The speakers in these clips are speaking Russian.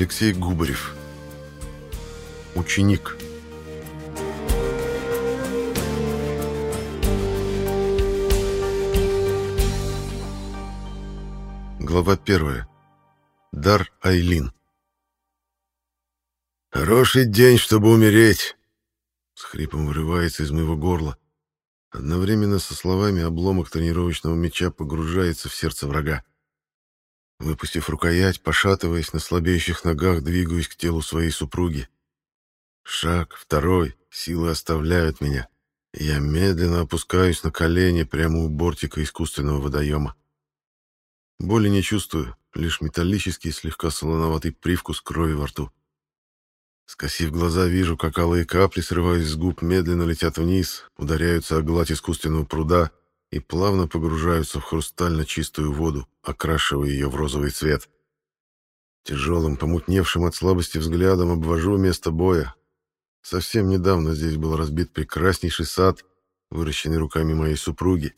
Алексей Губарев. Ученик. Глава первая. Дар Айлин. «Хороший день, чтобы умереть!» С хрипом вырывается из моего горла. Одновременно со словами обломок тренировочного меча погружается в сердце врага. Выпустив рукоять, пошатываясь на слабеющих ногах, двигаюсь к телу своей супруги. Шаг, второй, силы оставляют меня. Я медленно опускаюсь на колени прямо у бортика искусственного водоема. Боли не чувствую, лишь металлический, слегка солоноватый привкус крови во рту. Скосив глаза, вижу, как алые капли, срываясь с губ, медленно летят вниз, ударяются о гладь искусственного пруда и плавно погружаются в хрустально чистую воду, окрашивая ее в розовый цвет. Тяжелым, помутневшим от слабости взглядом обвожу место боя. Совсем недавно здесь был разбит прекраснейший сад, выращенный руками моей супруги,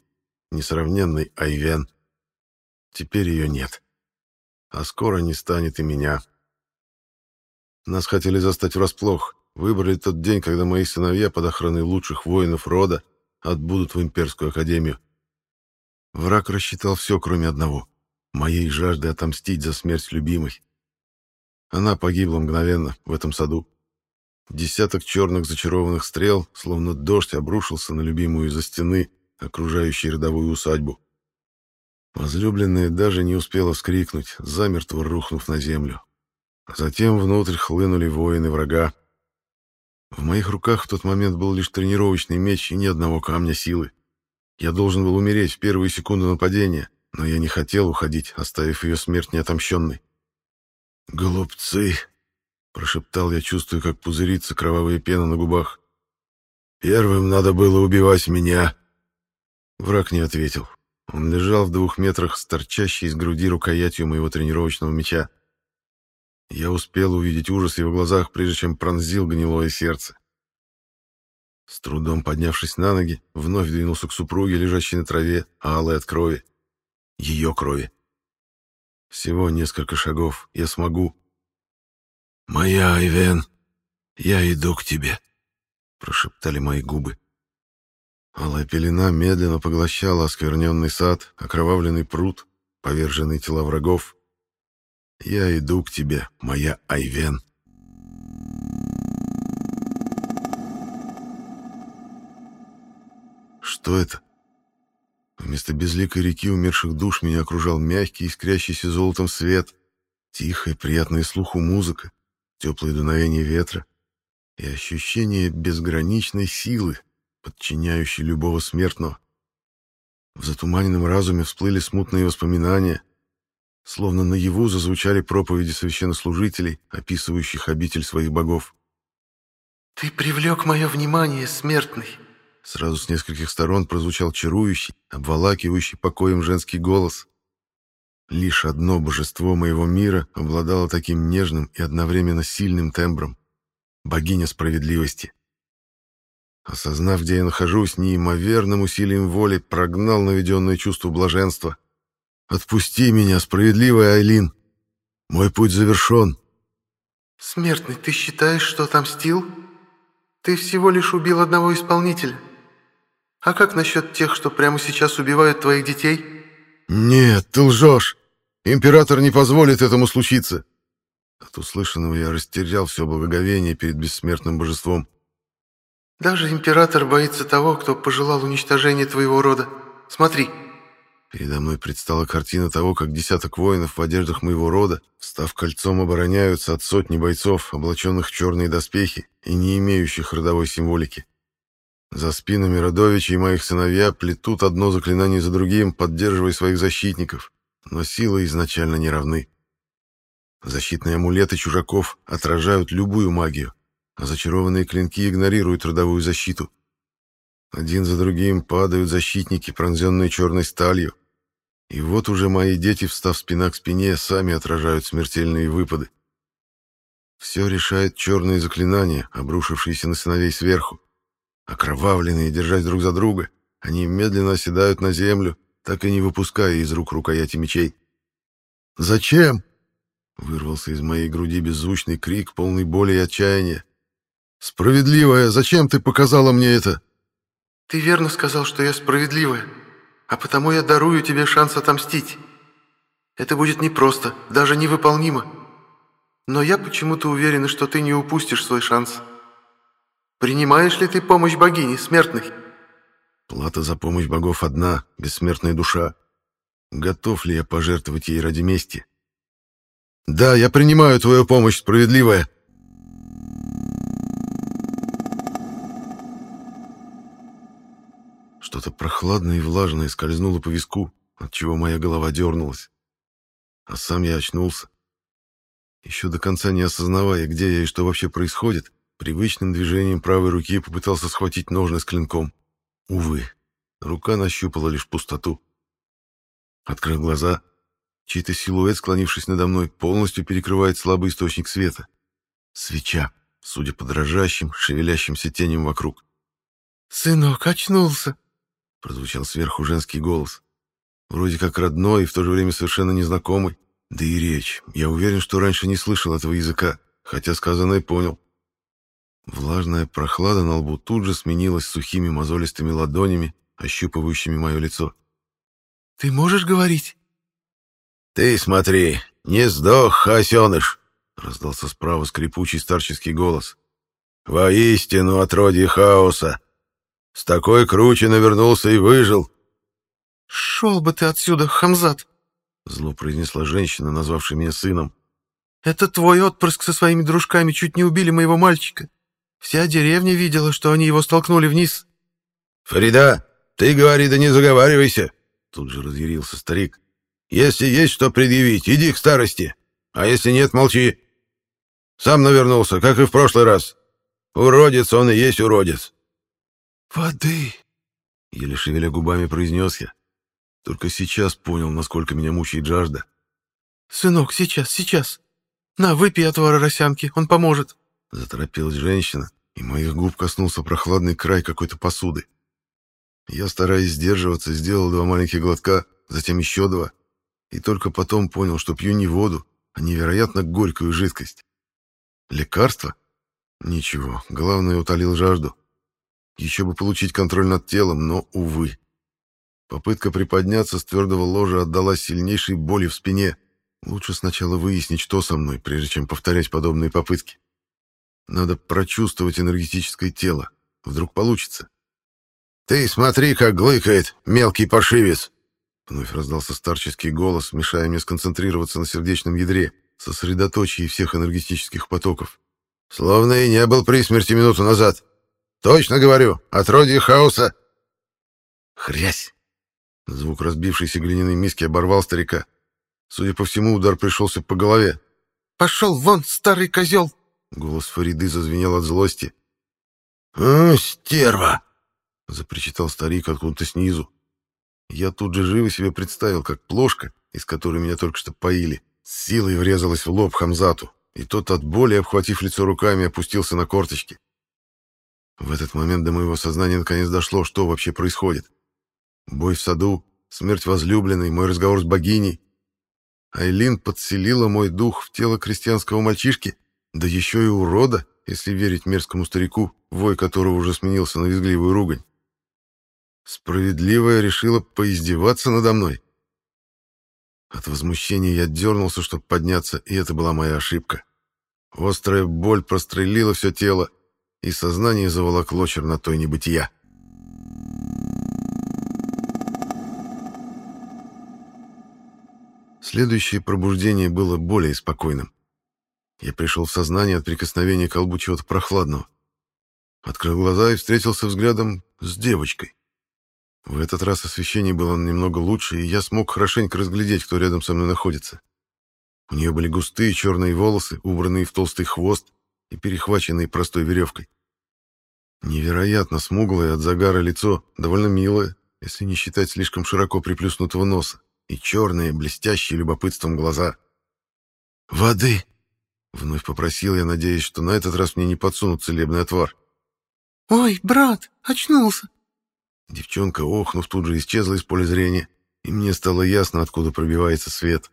несравненной Айвен. Теперь ее нет. А скоро не станет и меня. Нас хотели застать врасплох. Выбрали тот день, когда мои сыновья под охраной лучших воинов рода отбудут в имперскую академию. Враг рассчитал все, кроме одного — моей жажды отомстить за смерть любимой. Она погибла мгновенно в этом саду. Десяток черных зачарованных стрел, словно дождь, обрушился на любимую из-за стены, окружающей родовую усадьбу. Возлюбленная даже не успела вскрикнуть, замертво рухнув на землю. Затем внутрь хлынули воины врага. В моих руках в тот момент был лишь тренировочный меч и ни одного камня силы. Я должен был умереть в первые секунды нападения, но я не хотел уходить, оставив ее смерть неотомщенной. «Голубцы!» — прошептал я, чувствуя, как пузырится кровавая пена на губах. «Первым надо было убивать меня!» Враг не ответил. Он лежал в двух метрах с торчащей из груди рукоятью моего тренировочного меча. Я успел увидеть ужас в его глазах, прежде чем пронзил гнилое сердце. С трудом поднявшись на ноги, вновь двинулся к супруге, лежащей на траве, алой от крови. Ее крови. Всего несколько шагов. Я смогу. «Моя Айвен, я иду к тебе», — прошептали мои губы. Алая пелена медленно поглощала оскверненный сад, окровавленный пруд, поверженные тела врагов. «Я иду к тебе, моя Айвен». Что это? Вместо безликой реки умерших душ меня окружал мягкий, искрящийся золотом свет, тихая, приятная слуху музыка, теплое дуновение ветра и ощущение безграничной силы, подчиняющей любого смертного. В затуманенном разуме всплыли смутные воспоминания, словно наяву зазвучали проповеди священнослужителей, описывающих обитель своих богов. «Ты привлек мое внимание, смертный!» Сразу с нескольких сторон прозвучал чарующий, обволакивающий покоем женский голос. Лишь одно божество моего мира обладало таким нежным и одновременно сильным тембром — богиня справедливости. Осознав, где я нахожусь, неимоверным усилием воли прогнал наведенное чувство блаженства. «Отпусти меня, справедливая Айлин! Мой путь завершен!» «Смертный, ты считаешь, что отомстил? Ты всего лишь убил одного исполнителя». А как насчет тех, что прямо сейчас убивают твоих детей? Нет, ты лжешь. Император не позволит этому случиться. От услышанного я растерял все благоговение перед бессмертным божеством. Даже император боится того, кто пожелал уничтожения твоего рода. Смотри. Передо мной предстала картина того, как десяток воинов в одеждах моего рода, став кольцом, обороняются от сотни бойцов, облаченных в черные доспехи и не имеющих родовой символики. За спинами родовичей моих сыновья плетут одно заклинание за другим, поддерживая своих защитников, но силы изначально не равны. Защитные амулеты чужаков отражают любую магию, а зачарованные клинки игнорируют родовую защиту. Один за другим падают защитники, пронзенные черной сталью. И вот уже мои дети, встав спина к спине, сами отражают смертельные выпады. Все решает черные заклинания, обрушившиеся на сыновей сверху. Окровавленные, держась друг за друга, они медленно оседают на землю, так и не выпуская из рук рукояти мечей. «Зачем?» Вырвался из моей груди беззвучный крик, полный боли и отчаяния. «Справедливая, зачем ты показала мне это?» «Ты верно сказал, что я справедливая, а потому я дарую тебе шанс отомстить. Это будет непросто, даже невыполнимо. Но я почему-то уверена, что ты не упустишь свой шанс. Принимаешь ли ты помощь богини, смертной?» Плата за помощь богов одна, бессмертная душа. Готов ли я пожертвовать ей ради мести? Да, я принимаю твою помощь, справедливая. Что-то прохладное и влажное скользнуло по виску, отчего моя голова дернулась. А сам я очнулся. Еще до конца не осознавая, где я и что вообще происходит, привычным движением правой руки попытался схватить ножны с клинком. Увы, рука нащупала лишь пустоту. Открыл глаза. Чей-то силуэт, склонившись надо мной, полностью перекрывает слабый источник света. Свеча, судя по дрожащим, шевелящимся теням вокруг. «Сынок очнулся!» — прозвучал сверху женский голос. Вроде как родной и в то же время совершенно незнакомый. Да и речь. Я уверен, что раньше не слышал этого языка, хотя сказанное понял. Влажная прохлада на лбу тут же сменилась сухими мозолистыми ладонями, ощупывающими мое лицо. «Ты можешь говорить?» «Ты смотри, не сдох, хасеныш!» — раздался справа скрипучий старческий голос. «Воистину отродье хаоса! С такой круче навернулся и выжил!» «Шел бы ты отсюда, Хамзат!» — зло произнесла женщина, назвавшая меня сыном. «Это твой отпрыск со своими дружками чуть не убили моего мальчика. Вся деревня видела, что они его столкнули вниз. «Фарида, ты говори, да не заговаривайся!» Тут же разъярился старик. «Если есть что предъявить, иди к старости. А если нет, молчи. Сам навернулся, как и в прошлый раз. Уродец он и есть уродец». «Воды!» — еле шевеля губами произнес я. Только сейчас понял, насколько меня мучает жажда. «Сынок, сейчас, сейчас. На, выпей отвара росянки, он поможет». Заторопилась женщина, и моих губ коснулся прохладный край какой-то посуды. Я, стараясь сдерживаться, сделал два маленьких глотка, затем еще два, и только потом понял, что пью не воду, а невероятно горькую жидкость. Лекарство? Ничего, главное, утолил жажду. Еще бы получить контроль над телом, но, увы. Попытка приподняться с твердого ложа отдалась сильнейшей боли в спине. Лучше сначала выяснить, что со мной, прежде чем повторять подобные попытки. Надо прочувствовать энергетическое тело. Вдруг получится. «Ты смотри, как глыкает мелкий паршивец!» Вновь раздался старческий голос, мешая мне сконцентрироваться на сердечном ядре, сосредоточии всех энергетических потоков. «Словно и не был при смерти минуту назад. Точно говорю, отродье хаоса!» «Хрясь!» Звук разбившейся глиняной миски оборвал старика. Судя по всему, удар пришелся по голове. «Пошел вон, старый козел!» Голос Фариды зазвенел от злости. «А, стерва!» — запричитал старик откуда-то снизу. Я тут же живо себе представил, как плошка, из которой меня только что поили, с силой врезалась в лоб Хамзату, и тот от боли, обхватив лицо руками, опустился на корточки. В этот момент до моего сознания наконец дошло, что вообще происходит. Бой в саду, смерть возлюбленной, мой разговор с богиней. Айлин подселила мой дух в тело крестьянского мальчишки, да еще и урода, если верить мерзкому старику, вой которого уже сменился на визгливую ругань. Справедливая решила поиздеваться надо мной. От возмущения я дернулся, чтобы подняться, и это была моя ошибка. Острая боль прострелила все тело, и сознание заволокло чернотой небытия. Следующее пробуждение было более спокойным. Я пришел в сознание от прикосновения к колбу чего-то прохладного. Открыл глаза и встретился взглядом с девочкой. В этот раз освещение было немного лучше, и я смог хорошенько разглядеть, кто рядом со мной находится. У нее были густые черные волосы, убранные в толстый хвост и перехваченные простой веревкой. Невероятно смуглое от загара лицо, довольно милое, если не считать слишком широко приплюснутого носа, и черные, блестящие любопытством глаза. «Воды!» Вновь попросил я, надеясь, что на этот раз мне не подсунут целебный отвар. «Ой, брат, очнулся!» Девчонка, охнув, тут же исчезла из поля зрения, и мне стало ясно, откуда пробивается свет.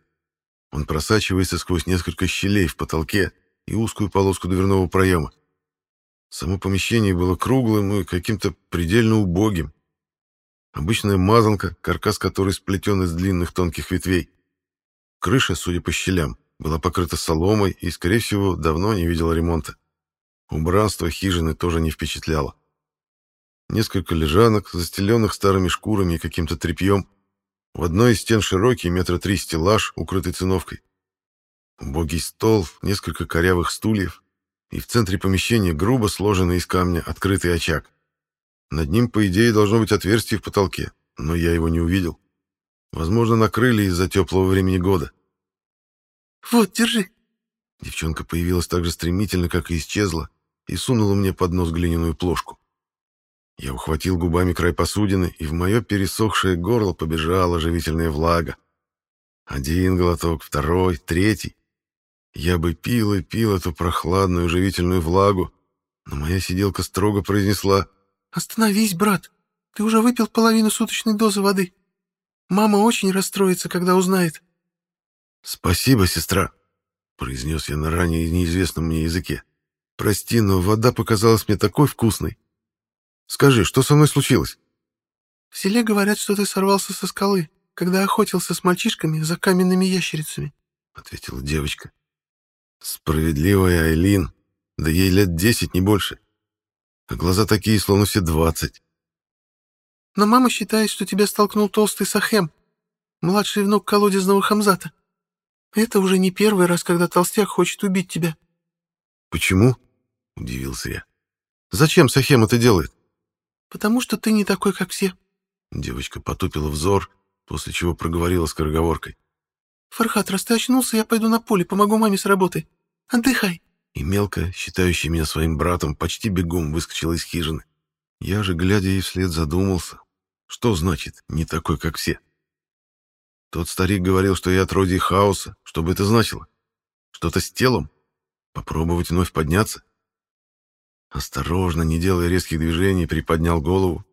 Он просачивается сквозь несколько щелей в потолке и узкую полоску дверного проема. Само помещение было круглым и каким-то предельно убогим. Обычная мазанка, каркас которой сплетен из длинных тонких ветвей. Крыша, судя по щелям, была покрыта соломой и, скорее всего, давно не видела ремонта. Убранство хижины тоже не впечатляло. Несколько лежанок, застеленных старыми шкурами и каким-то тряпьем. В одной из стен широкий, метра три стеллаж, укрытый циновкой. Убогий стол, несколько корявых стульев, и в центре помещения грубо сложенный из камня открытый очаг. Над ним, по идее, должно быть отверстие в потолке, но я его не увидел. Возможно, накрыли из-за теплого времени года. «Вот, держи». Девчонка появилась так же стремительно, как и исчезла, и сунула мне под нос глиняную плошку. Я ухватил губами край посудины, и в мое пересохшее горло побежала живительная влага. Один глоток, второй, третий. Я бы пил и пил эту прохладную живительную влагу, но моя сиделка строго произнесла «Остановись, брат, ты уже выпил половину суточной дозы воды. Мама очень расстроится, когда узнает». «Спасибо, сестра», — произнес я на ранее неизвестном мне языке. «Прости, но вода показалась мне такой вкусной. Скажи, что со мной случилось?» «В селе говорят, что ты сорвался со скалы, когда охотился с мальчишками за каменными ящерицами», — ответила девочка. «Справедливая Айлин, да ей лет десять, не больше. А глаза такие, словно все двадцать». «Но мама считает, что тебя столкнул толстый Сахем, младший внук колодезного Хамзата. Это уже не первый раз, когда толстяк хочет убить тебя». «Почему?» — удивился я. «Зачем Сахем это делает?» «Потому что ты не такой, как все». Девочка потупила взор, после чего проговорила скороговоркой. «Фархат, раз ты очнулся, я пойду на поле, помогу маме с работой. Отдыхай». И мелко, считающая меня своим братом, почти бегом выскочила из хижины. Я же, глядя ей вслед, задумался. Что значит «не такой, как все»? Тот старик говорил, что я отродье хаоса. Что бы это значило? Что-то с телом? Попробовать вновь подняться? Осторожно, не делая резких движений, приподнял голову.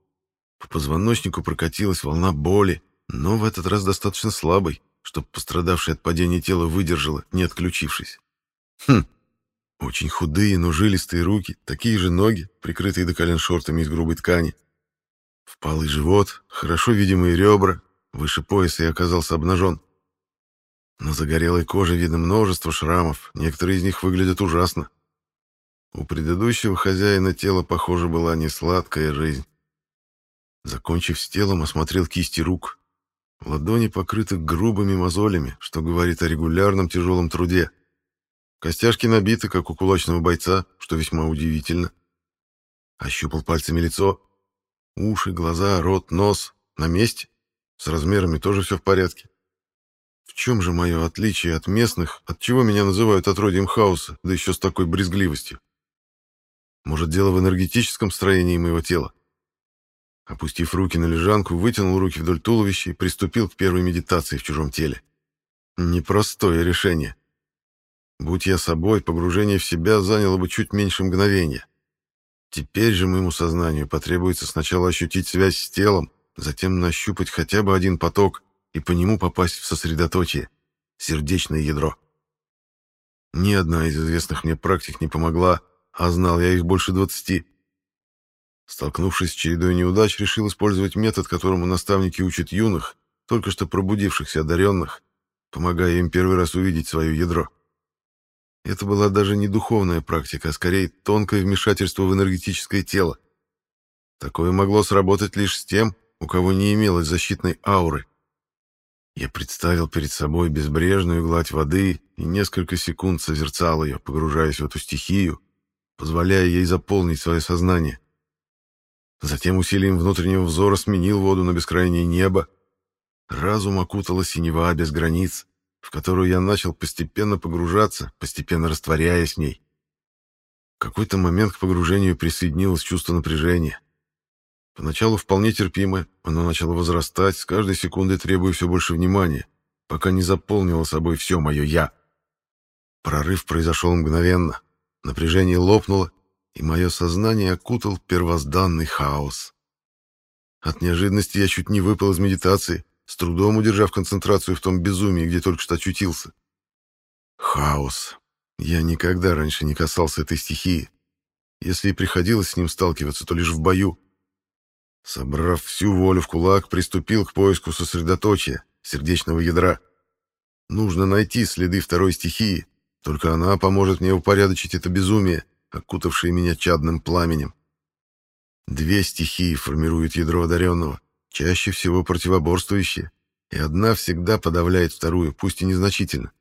По позвоночнику прокатилась волна боли, но в этот раз достаточно слабой, чтобы пострадавшее от падения тело выдержало, не отключившись. Хм, очень худые, но жилистые руки, такие же ноги, прикрытые до колен шортами из грубой ткани. Впалый живот, хорошо видимые ребра, выше пояса и оказался обнажен. На загорелой коже видно множество шрамов, некоторые из них выглядят ужасно. У предыдущего хозяина тела, похоже, была не сладкая жизнь. Закончив с телом, осмотрел кисти рук. Ладони покрыты грубыми мозолями, что говорит о регулярном тяжелом труде. Костяшки набиты, как у кулачного бойца, что весьма удивительно. Ощупал пальцами лицо. Уши, глаза, рот, нос на месте. С размерами тоже все в порядке. В чем же мое отличие от местных, от чего меня называют отродьем хаоса, да еще с такой брезгливостью? Может, дело в энергетическом строении моего тела? Опустив руки на лежанку, вытянул руки вдоль туловища и приступил к первой медитации в чужом теле. Непростое решение. Будь я собой, погружение в себя заняло бы чуть меньше мгновения. Теперь же моему сознанию потребуется сначала ощутить связь с телом, затем нащупать хотя бы один поток и по нему попасть в сосредоточие, сердечное ядро. Ни одна из известных мне практик не помогла, а знал я их больше двадцати. Столкнувшись с чередой неудач, решил использовать метод, которому наставники учат юных, только что пробудившихся одаренных, помогая им первый раз увидеть свое ядро. Это была даже не духовная практика, а скорее тонкое вмешательство в энергетическое тело. Такое могло сработать лишь с тем, у кого не имелось защитной ауры. Я представил перед собой безбрежную гладь воды и несколько секунд созерцал ее, погружаясь в эту стихию, позволяя ей заполнить свое сознание. Затем усилием внутреннего взора сменил воду на бескрайнее небо. Разум окутала синева без границ, в которую я начал постепенно погружаться, постепенно растворяясь в ней. В какой-то момент к погружению присоединилось чувство напряжения. Поначалу вполне терпимое, оно начало возрастать, с каждой секундой требуя все больше внимания, пока не заполнило собой все мое «я». Прорыв произошел мгновенно. Напряжение лопнуло, и мое сознание окутал первозданный хаос. От неожиданности я чуть не выпал из медитации, с трудом удержав концентрацию в том безумии, где только что очутился, Хаос. Я никогда раньше не касался этой стихии. Если и приходилось с ним сталкиваться, то лишь в бою. Собрав всю волю в кулак, приступил к поиску сосредоточия, сердечного ядра. Нужно найти следы второй стихии, только она поможет мне упорядочить это безумие, окутавшее меня чадным пламенем. Две стихии формируют ядро одаренного, чаще всего противоборствующие, и одна всегда подавляет вторую, пусть и незначительно.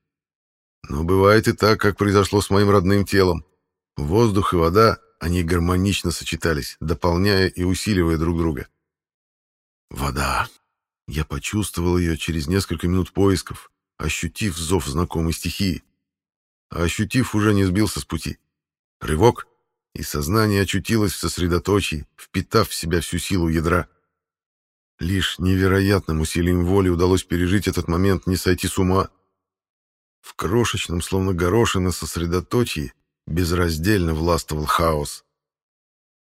Но бывает и так, как произошло с моим родным телом. Воздух и вода, они гармонично сочетались, дополняя и усиливая друг друга. Вода. Я почувствовал ее через несколько минут поисков, ощутив зов знакомой стихии. А ощутив, уже не сбился с пути. Рывок, и сознание очутилось в сосредоточии, впитав в себя всю силу ядра. Лишь невероятным усилием воли удалось пережить этот момент, не сойти с ума. В крошечном, словно горошина сосредоточии, безраздельно властвовал хаос.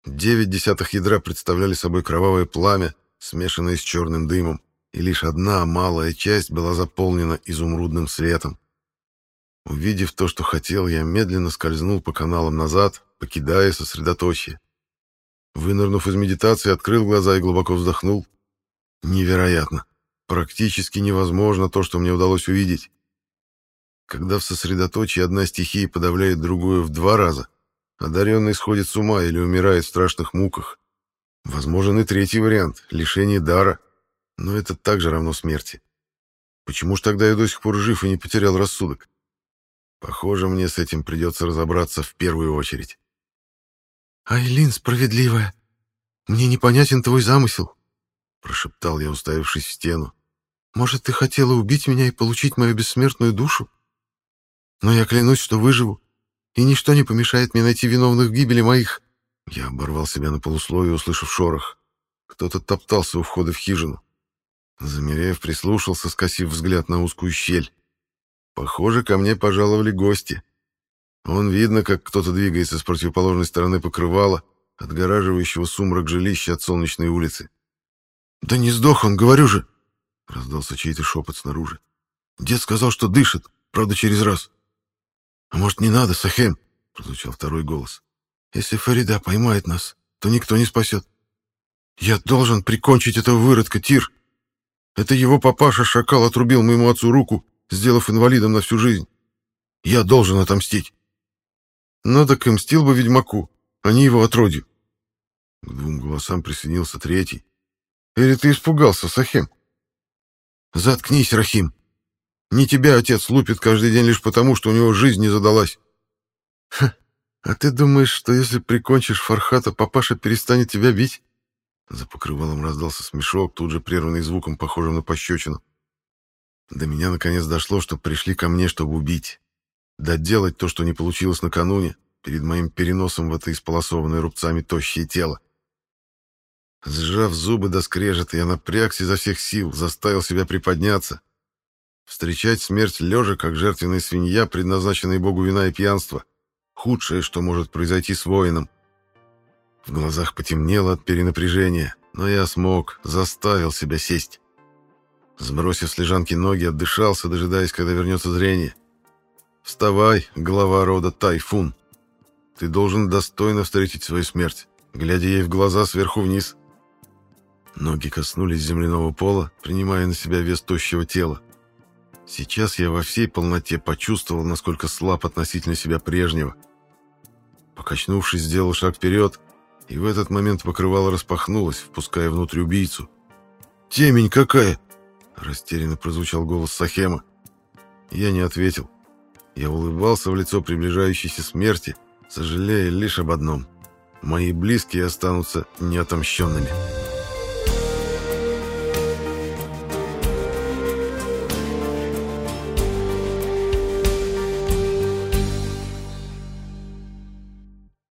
Девять десятых ядра представляли собой кровавое пламя, смешанное с черным дымом, и лишь одна малая часть была заполнена изумрудным светом. Увидев то, что хотел, я медленно скользнул по каналам назад, покидая сосредоточие. Вынырнув из медитации, открыл глаза и глубоко вздохнул. Невероятно. Практически невозможно то, что мне удалось увидеть. Когда в сосредоточии одна стихия подавляет другую в два раза, одаренный сходит с ума или умирает в страшных муках. Возможен и третий вариант — лишение дара, но это также равно смерти. Почему ж тогда я до сих пор жив и не потерял рассудок? Похоже, мне с этим придется разобраться в первую очередь. «Айлин справедливая, мне непонятен твой замысел», — прошептал я, уставившись в стену. «Может, ты хотела убить меня и получить мою бессмертную душу? Но я клянусь, что выживу, и ничто не помешает мне найти виновных в гибели моих». Я оборвал себя на полусловие, услышав шорох. Кто-то топтался у входа в хижину. Замерев, прислушался, скосив взгляд на узкую щель. Похоже, ко мне пожаловали гости. Он видно, как кто-то двигается с противоположной стороны покрывала, отгораживающего сумрак жилища от солнечной улицы. «Да не сдох он, говорю же!» — раздался чей-то шепот снаружи. «Дед сказал, что дышит, правда, через раз». «А может, не надо, Сахем?» — прозвучал второй голос. «Если Фарида поймает нас, то никто не спасет. Я должен прикончить этого выродка, Тир. Это его папаша-шакал отрубил моему отцу руку, сделав инвалидом на всю жизнь. Я должен отомстить». «Ну так и мстил бы ведьмаку, а не его отродью». К двум голосам присоединился третий. «Или ты испугался, Сахем?» «Заткнись, Рахим. Не тебя отец лупит каждый день лишь потому, что у него жизнь не задалась». «Ха, а ты думаешь, что если прикончишь Фархата, папаша перестанет тебя бить?» За покрывалом раздался смешок, тут же прерванный звуком, похожим на пощечину. До меня наконец дошло, что пришли ко мне, чтобы убить доделать то, что не получилось накануне, перед моим переносом в это исполосованное рубцами тощее тело. Сжав зубы до скрежета, я напрягся изо всех сил, заставил себя приподняться. Встречать смерть лежа, как жертвенная свинья, предназначенная богу вина и пьянства, худшее, что может произойти с воином. В глазах потемнело от перенапряжения, но я смог, заставил себя сесть. Сбросив с лежанки ноги, отдышался, дожидаясь, когда вернется зрение. Вставай, глава рода Тайфун. Ты должен достойно встретить свою смерть, глядя ей в глаза сверху вниз. Ноги коснулись земляного пола, принимая на себя вес тощего тела. Сейчас я во всей полноте почувствовал, насколько слаб относительно себя прежнего. Покачнувшись, сделал шаг вперед, и в этот момент покрывало распахнулось, впуская внутрь убийцу. «Темень какая!» — растерянно прозвучал голос Сахема. Я не ответил. Я улыбался в лицо приближающейся смерти, сожалея лишь об одном. Мои близкие останутся неотомщенными.